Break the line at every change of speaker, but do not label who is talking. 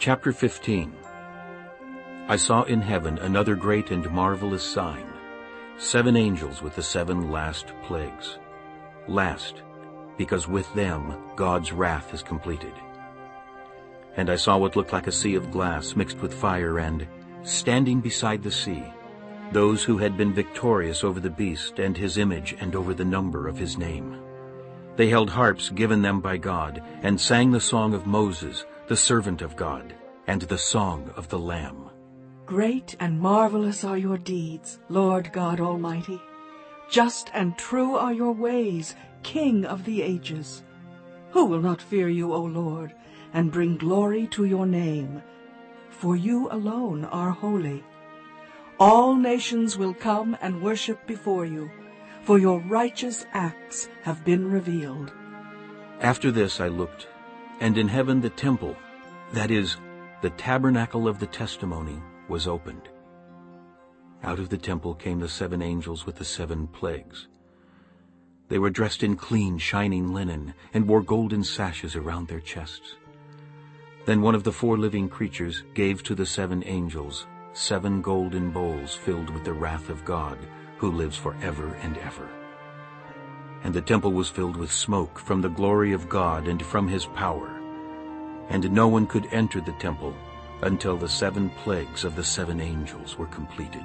Chapter 15 I saw in heaven another great and marvelous sign, seven angels with the seven last plagues. Last, because with them God's wrath is completed. And I saw what looked like a sea of glass mixed with fire and, standing beside the sea, those who had been victorious over the beast and his image and over the number of his name. They held harps given them by God and sang the song of Moses, the servant of God, and the song of the Lamb.
Great and marvelous are your deeds, Lord God Almighty. Just and true are your ways, King of the ages. Who will not fear you, O Lord, and bring glory to your name? For you alone are holy. All nations will come and worship before you, for your righteous acts have been revealed.
After this I looked, and in heaven the temple, that is, the tabernacle of the testimony, was opened. Out of the temple came the seven angels with the seven plagues. They were dressed in clean, shining linen, and wore golden sashes around their chests. Then one of the four living creatures gave to the seven angels seven golden bowls filled with the wrath of God, who lives forever and ever. And the temple was filled with smoke from the glory of God and from his power. And no one could enter the temple until the seven plagues of the seven angels were completed.